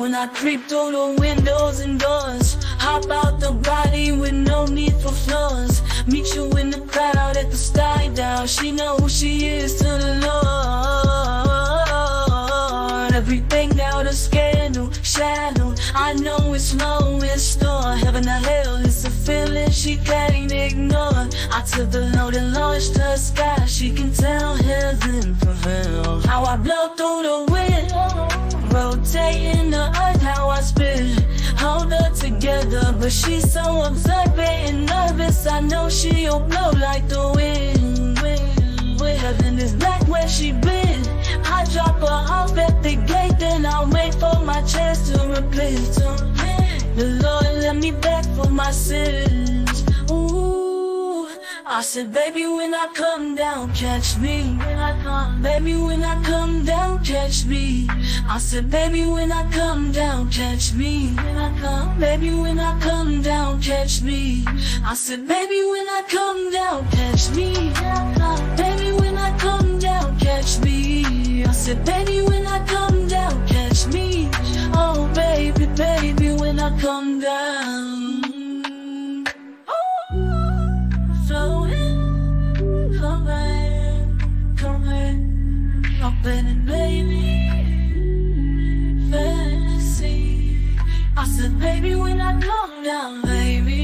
I creep through the windows and doors. Hop out the body with no need for floors. Meet you in the crowd at the sky down. She know who she is to the Lord. Everything out of scandal, shadow. I know it's low in store. Heaven or hell is a feeling she can't ignore. I took the load and launched her sky. She can tell rotating the earth. How I spin, hold her together, but she's so observant and nervous. I know she'll blow like the wind. wind, wind. Heaven is back where she been. I drop her off at the gate, then I'll wait for my chance to repent. The Lord let me back for my sins. I said, baby, when I come down, catch me. When I come, baby, when I come down, catch me. I said, baby, when I come down, catch me. When I come, baby, when I come down, catch me. I said, baby, when I come down, catch me. Baby, when I come down, catch me. I said, baby, when I come down, catch me. Oh, baby, baby, when I come down. I said, baby, when I come down, baby.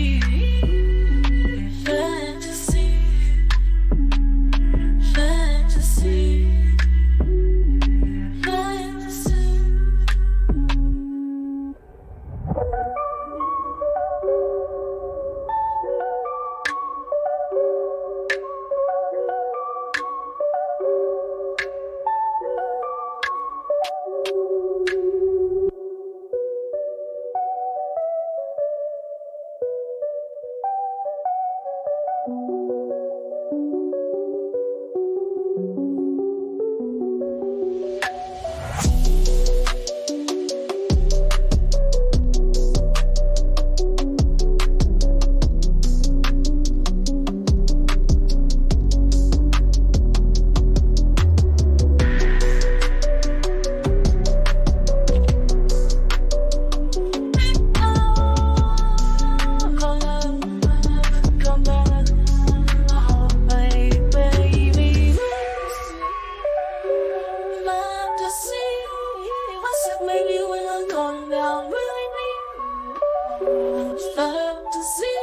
Fantasy,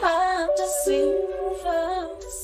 fantasy, fantasy.